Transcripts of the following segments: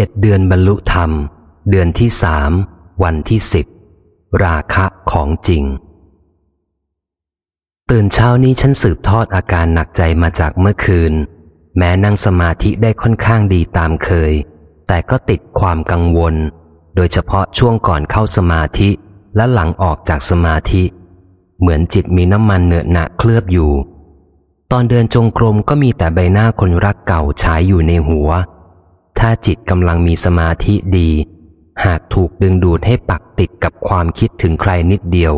จ็ดเดือนบรรลุธรรม เดือนที่สามวันที่สิบราคะของจริง ตื่นเช้านี้ฉันสืบทอดอาการหนักใจมาจากเมื่อคืน แม้นั่งสมาธิได้ค่อนข้างดีตามเคย แต่ก็ติดความกังวล โดยเฉพาะช่วงก่อนเข้าสมาธิและหลังออกจากสมาธิ เหมือนจิตมีน้ำมันเนอะหนะเคลือบอยู่ ตอนเดินจงกรมก็มีแต่ใบหน้าคนรักเก่าฉายอยู่ในหัว ถ้าจิตกำลังมีสมาธิดี หากถูกดึงดูดให้ปักติดกับความคิดถึงใครนิดเดียว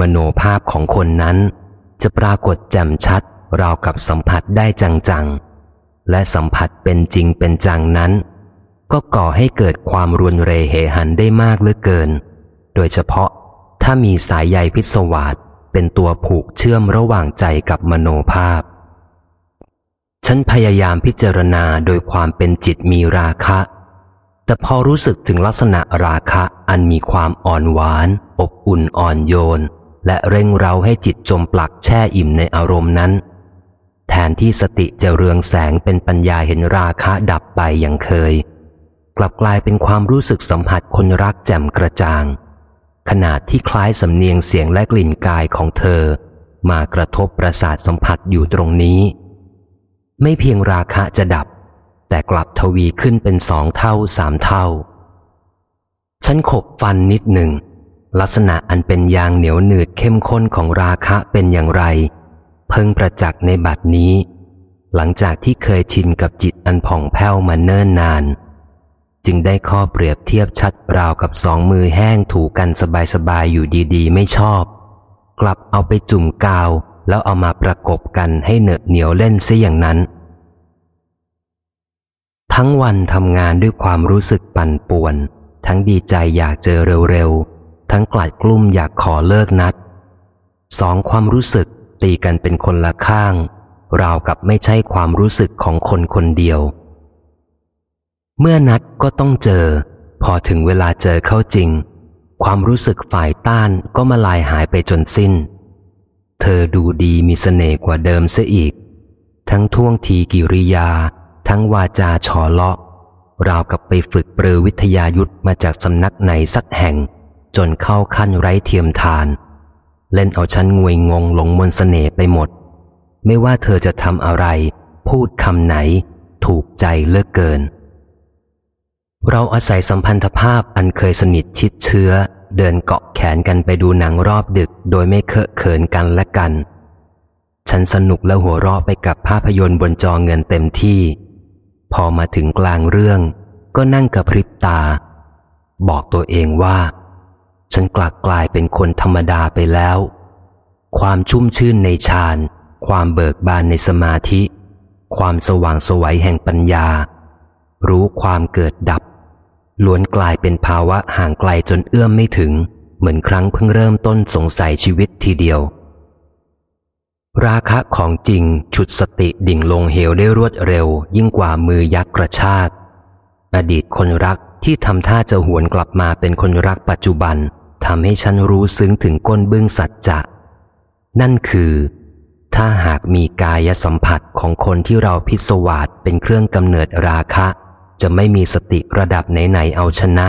มโนภาพของคนนั้น จะปรากฏแจ่มชัดราวกับสัมผัสได้จังๆ และสัมผัสเป็นจริงเป็นจังนั้น ก็ก่อให้เกิดความรุนเรเหหันได้มากเหลือเกิน โดยเฉพาะถ้ามีสายใยพิศวาสเป็นตัวผูกเชื่อมระหว่างใจกับมโนภาพ ฉันพยายามพิจารณาโดยความเป็นจิตมีราคะ แต่พอรู้สึกถึงลักษณะราคะอันมีความอ่อนหวาน อบอุ่นอ่อนโยน และเร่งเร้าให้จิตจมปลักแช่อิ่มในอารมณ์นั้น แทนที่สติจะเรืองแสงเป็นปัญญาเห็นราคะดับไปอย่างเคย กลับกลายเป็นความรู้สึกสัมผัสคนรักแจ่มกระจ่าง ขนาดที่คล้ายสำเนียงเสียงและกลิ่นกายของเธอ มากระทบประสาทสัมผัสอยู่ตรงนี้ ไม่เพียงราคะจะดับ แต่กลับทวีขึ้นเป็นสองเท่าสามเท่า ฉันขบฟันนิดหนึ่ง ลักษณะอันเป็นยางเหนียวหนืดเข้มข้นของราคะเป็นอย่างไร เพิ่งประจักษ์ในบัดนี้ หลังจากที่เคยชินกับจิตอันผ่องแผ้วมาเนิ่นนาน จึงได้ข้อเปรียบเทียบชัดราวกับสองมือแห้งถูกันสบายๆอยู่ดีๆ ไม่ชอบ กลับเอาไปจุ่มกาว แล้วเอามาประกบกันให้เหนอะเหนียวเล่นซะอย่างนั้น ทั้งวันทำงานด้วยความรู้สึกปั่นป่วน ทั้งดีใจอยากเจอเร็วๆ ทั้งกลัดกลุ้มอยากขอเลิกนัด สองความรู้สึกตีกันเป็นคนละข้าง ราวกับไม่ใช่ความรู้สึกของคนคนเดียว เมื่อนัดก็ต้องเจอ พอถึงเวลาเจอเข้าจริง ความรู้สึกฝ่ายต้านก็มาลายหายไปจนสิ้น เธอดูดีมีสเสน่ห์กว่าเดิมเสียอีก ทั้งท่วงทีกิริยา ทั้งวาจาฉอเลาะราวกับไปฝึกเปรือวิทยายุทธมาจากสำนักไหนสักแห่ง จนเข้าขั้นไร้เทียมทาน เล่นเอาฉันงวยงงหลงมนสเสน่ห์ไปหมด ไม่ว่าเธอจะทำอะไร พูดคำไหน ถูกใจเลือกเกิน เราอาศัยสัมพันธภาพอันเคยสนิทชิดเชื้อ เดินเกาะแขนกันไปดูหนังรอบดึก โดยไม่เคอะเขินกันและกัน ฉันสนุกและหัวเราะไปกับภาพยนตร์บนจอเงินเต็มที่ พอมาถึงกลางเรื่อง ก็นั่งกระพริบตา บอกตัวเองว่า ฉันกลักกลายเป็นคนธรรมดาไปแล้ว ความชุ่มชื่นในฌานความเบิกบานในสมาธิ ความสว่างสวัยแห่งปัญญา รู้ความเกิดดับ ล้วนกลายเป็นภาวะห่างไกลจนเอื้อมไม่ถึง เหมือนครั้งเพิ่งเริ่มต้นสงสัยชีวิตทีเดียว ราคะของจริงฉุดสติดิ่งลงเหวได้รวดเร็ว ยิ่งกว่ามือยักษ์กระชาก อดีตคนรักที่ทำท่าจะหวนกลับมาเป็นคนรักปัจจุบันทำให้ฉันรู้ซึ้งถึงก้นบึ้งสัจจะ นั่นคือ ถ้าหากมีกายสัมผัสของคนที่เราพิศวาสเป็นเครื่องกำเนิดราคะ จะไม่มีสติระดับไหนๆเอาชนะ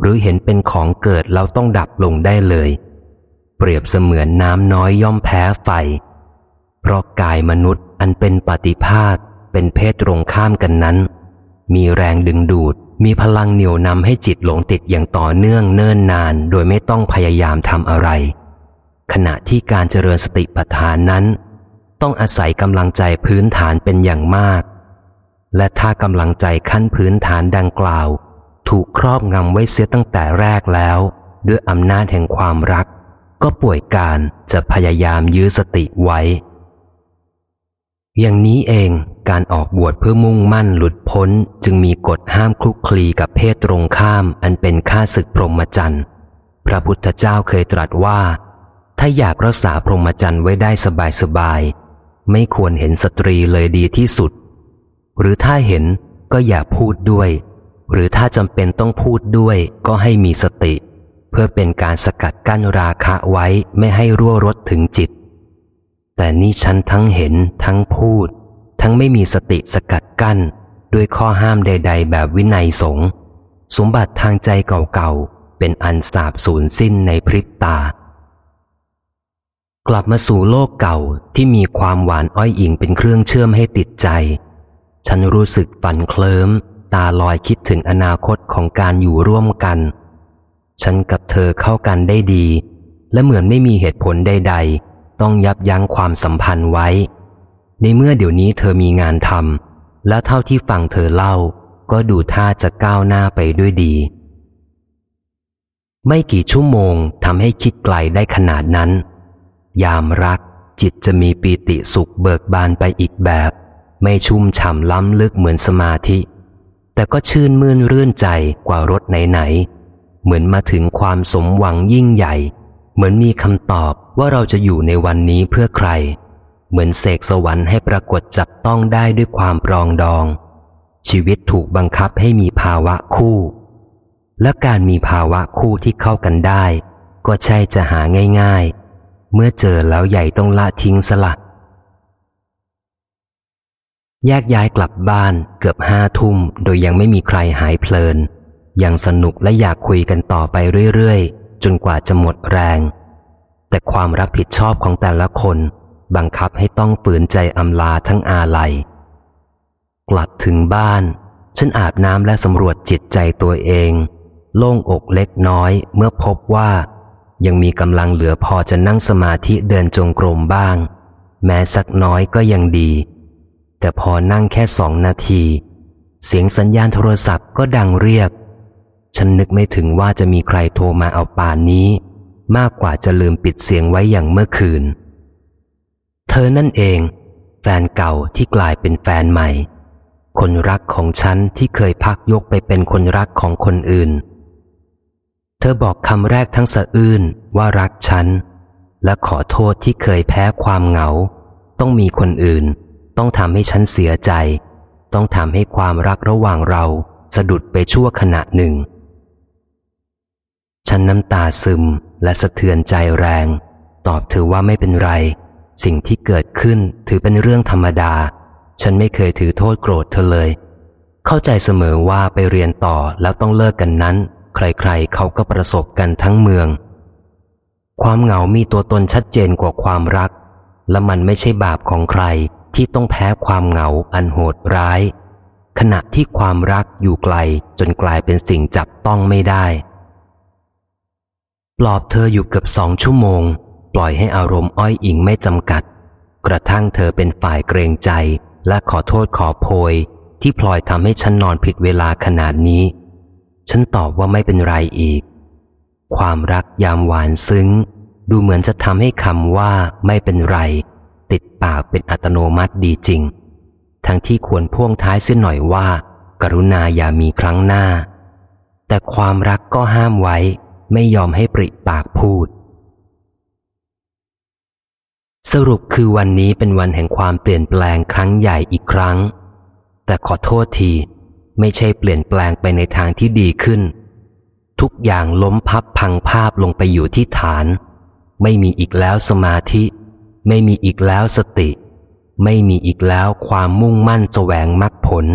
หรือเห็นเป็นของเกิดแล้วต้องดับลงได้เลย เปรียบเสมือนน้ำน้อยย่อมแพ้ไฟ เพราะกายมนุษย์อันเป็นปฏิภาคเป็นเพศตรงข้ามกันนั้น มีแรงดึงดูด มีพลังเหนี่ยวนำให้จิตหลงติดอย่างต่อเนื่องเนิ่นนาน โดยไม่ต้องพยายามทำอะไร ขณะที่การเจริญสติปัฏฐานนั้น ต้องอาศัยกำลังใจพื้นฐานเป็นอย่างมาก และถ้ากำลังใจขั้นพื้นฐานดังกล่าว ถูกครอบงำไว้เสียตั้งแต่แรกแล้ว ด้วยอำนาจแห่งความรัก ก็ป่วยการจะพยายามยื้อสติไว้ อย่างนี้เองการออกบวชเพื่อมุ่งมั่นหลุดพ้นจึงมีกฎห้ามคลุกคลีกับเพศตรงข้ามอันเป็นค่าศึกพรหมจรรย์พระพุทธเจ้าเคยตรัสว่า ถ้าอยากรักษาพรหมจรรย์ไว้ได้สบายๆไม่ควรเห็นสตรีเลยดีที่สุด หรือถ้าเห็นก็อย่าพูดด้วย หรือถ้าจำเป็นต้องพูดด้วยก็ให้มีสติ เพื่อเป็นการสกัดกั้นราคะไว้ไม่ให้รั่วรดถึงจิต แต่นี่ฉันทั้งเห็นทั้งพูด ทั้งไม่มีสติสกัดกั้น ด้วยข้อห้ามใด ๆ แบบวินัยสงฆ์สมบัติทางใจเก่าๆ เป็นอันสาบสูญสิ้นในพริบตา กลับมาสู่โลกเก่าที่มีความหวานอ้อยอิงเป็นเครื่องเชื่อมให้ติดใจ ฉันรู้สึกฝันเคลิ้ม ตาลอยคิดถึงอนาคตของการอยู่ร่วมกัน ฉันกับเธอเข้ากันได้ดี และเหมือนไม่มีเหตุผลใด ๆ ต้องยับยั้งความสัมพันธ์ไว้ ในเมื่อเดี๋ยวนี้เธอมีงานทำและเท่าที่ฟังเธอเล่า ก็ดูท่าจะก้าวหน้าไปด้วยดี ไม่กี่ชั่วโมงทำให้คิดไกลได้ขนาดนั้น ยามรักจิตจะมีปีติสุขเบิกบานไปอีกแบบ ไม่ชุ่มฉ่ำล้ำลึกเหมือนสมาธิ แต่ก็ชื่นมื่นรื่นใจกว่ารถไหนๆเหมือนมาถึงความสมหวังยิ่งใหญ่ เหมือนมีคำตอบว่าเราจะอยู่ในวันนี้เพื่อใคร เหมือนเสกสวรรค์ให้ปรากฏจับต้องได้ด้วยความปรองดอง ชีวิตถูกบังคับให้มีภาวะคู่ และการมีภาวะคู่ที่เข้ากันได้ ก็ใช่จะหาง่าย ๆ เมื่อเจอแล้วใหญ่ต้องละทิ้งสละ แยกย้ายกลับบ้านเกือบห้าทุ่มโดยยังไม่มีใครหายเพลิน ยังสนุกและอยากคุยกันต่อไปเรื่อยๆ จนกว่าจะหมดแรง แต่ความรับผิดชอบของแต่ละคน บังคับให้ต้องฝืนใจอำลาทั้งอาลัย กลับถึงบ้าน ฉันอาบน้ำและสำรวจจิตใจตัวเอง โล่งอกเล็กน้อยเมื่อพบว่า ยังมีกำลังเหลือพอจะนั่งสมาธิเดินจงกรมบ้าง แม้สักน้อยก็ยังดี แต่พอนั่งแค่สองนาที เสียงสัญญาณโทรศัพท์ก็ดังเรียก ฉันนึกไม่ถึงว่าจะมีใครโทรมาเอาป่านนี้ มากกว่าจะลืมปิดเสียงไว้อย่างเมื่อคืน เธอนั่นเอง แฟนเก่าที่กลายเป็นแฟนใหม่ คนรักของฉันที่เคยพักยกไปเป็นคนรักของคนอื่น เธอบอกคำแรกทั้งสะอื้นว่ารักฉันและขอโทษที่เคยแพ้ความเหงา ต้องมีคนอื่น ต้องทำให้ฉันเสียใจ ต้องทำให้ความรักระหว่างเราสะดุดไปชั่วขณะหนึ่ง ฉันน้ำตาซึมและสะเทือนใจแรง ตอบเธอว่าไม่เป็นไร สิ่งที่เกิดขึ้นถือเป็นเรื่องธรรมดา ฉันไม่เคยถือโทษโกรธเธอเลย เข้าใจเสมอว่าไปเรียนต่อแล้วต้องเลิกกันนั้น ใครๆเขาก็ประสบกันทั้งเมือง ความเหงามีตัวตนชัดเจนกว่าความรัก และมันไม่ใช่บาปของใคร ที่ต้องแพ้ความเหงาอันโหดร้าย ขณะที่ความรักอยู่ไกลจนกลายเป็นสิ่งจับต้องไม่ได้ ปลอบเธออยู่เกือบสองชั่วโมง ปล่อยให้อารมณ์อ้อยอิงไม่จำกัด กระทั่งเธอเป็นฝ่ายเกรงใจและขอโทษขอโพย ที่พลอยทำให้ฉันนอนผิดเวลาขนาดนี้ ฉันตอบว่าไม่เป็นไรอีก ความรักยามหวานซึ้ง ดูเหมือนจะทำให้คำว่าไม่เป็นไร ติดปากเป็นอัตโนมัติดีจริง ทั้งที่ควรพ่วงท้ายเส้นหน่อยว่า กรุณาอย่ามีครั้งหน้า แต่ความรักก็ห้ามไว้ ไม่ยอมให้ปริปากพูด สรุปคือวันนี้เป็นวันแห่งความเปลี่ยนแปลงครั้งใหญ่อีกครั้ง แต่ขอโทษที ไม่ใช่เปลี่ยนแปลงไปในทางที่ดีขึ้น ทุกอย่างล้มพับพังภาพลงไปอยู่ที่ฐาน ไม่มีอีกแล้วสมาธิ ไม่มีอีกแล้วสติ ไม่มีอีกแล้วความมุ่งมั่นแสวงมรรคผล